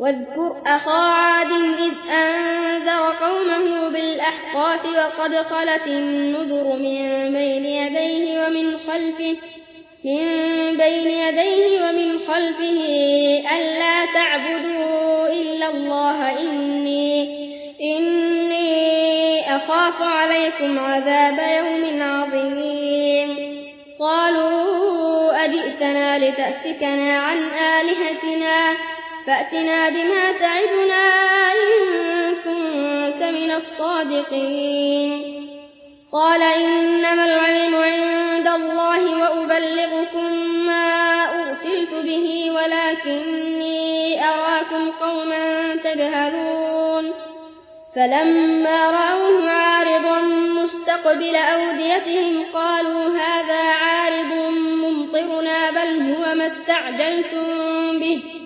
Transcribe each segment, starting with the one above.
واذكر أخا عاد إذ أنذر قومه بالأحقاف وقد خلت النذر من بين يديه ومن خلفه من بين يديه ومن خلفه ألا تعبدوا إلا الله إني, إني أخاف عليكم عذاب يوم عظيم. قالوا أجئتنا لتأفكنا عن آلهتنا؟ فأتنا بما تعدنا إن كنت من الصادقين. قال إنما العلم عند الله وأبلغكم ما أرسلت به ولكني أراكم قوما تجهلون. فلما رأوه عارضا مستقبل أوديتهم قالوا هذا عارض ممطرنا بل هو ما استعجلتم به.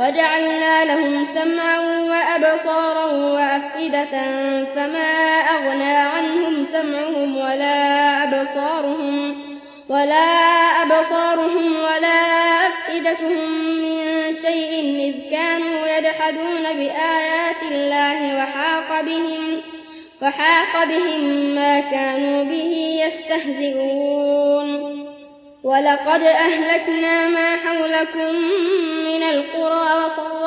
وجعلنا لهم سمعا وأبصارا وأفئدة فما أغنى عنهم سمعهم ولا أبصارهم ولا أبصارهم ولا أفئدتهم من شيء إذ كانوا يجحدون بآيات الله وحاق بهم وحاق بهم ما كانوا به يستهزئون. ولقد أهلكنا ما حولكم من القرى